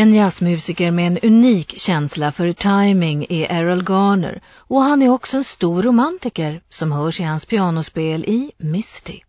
En jazzmusiker med en unik känsla för timing är Errol Garner och han är också en stor romantiker som hörs i hans pianospel i Misty.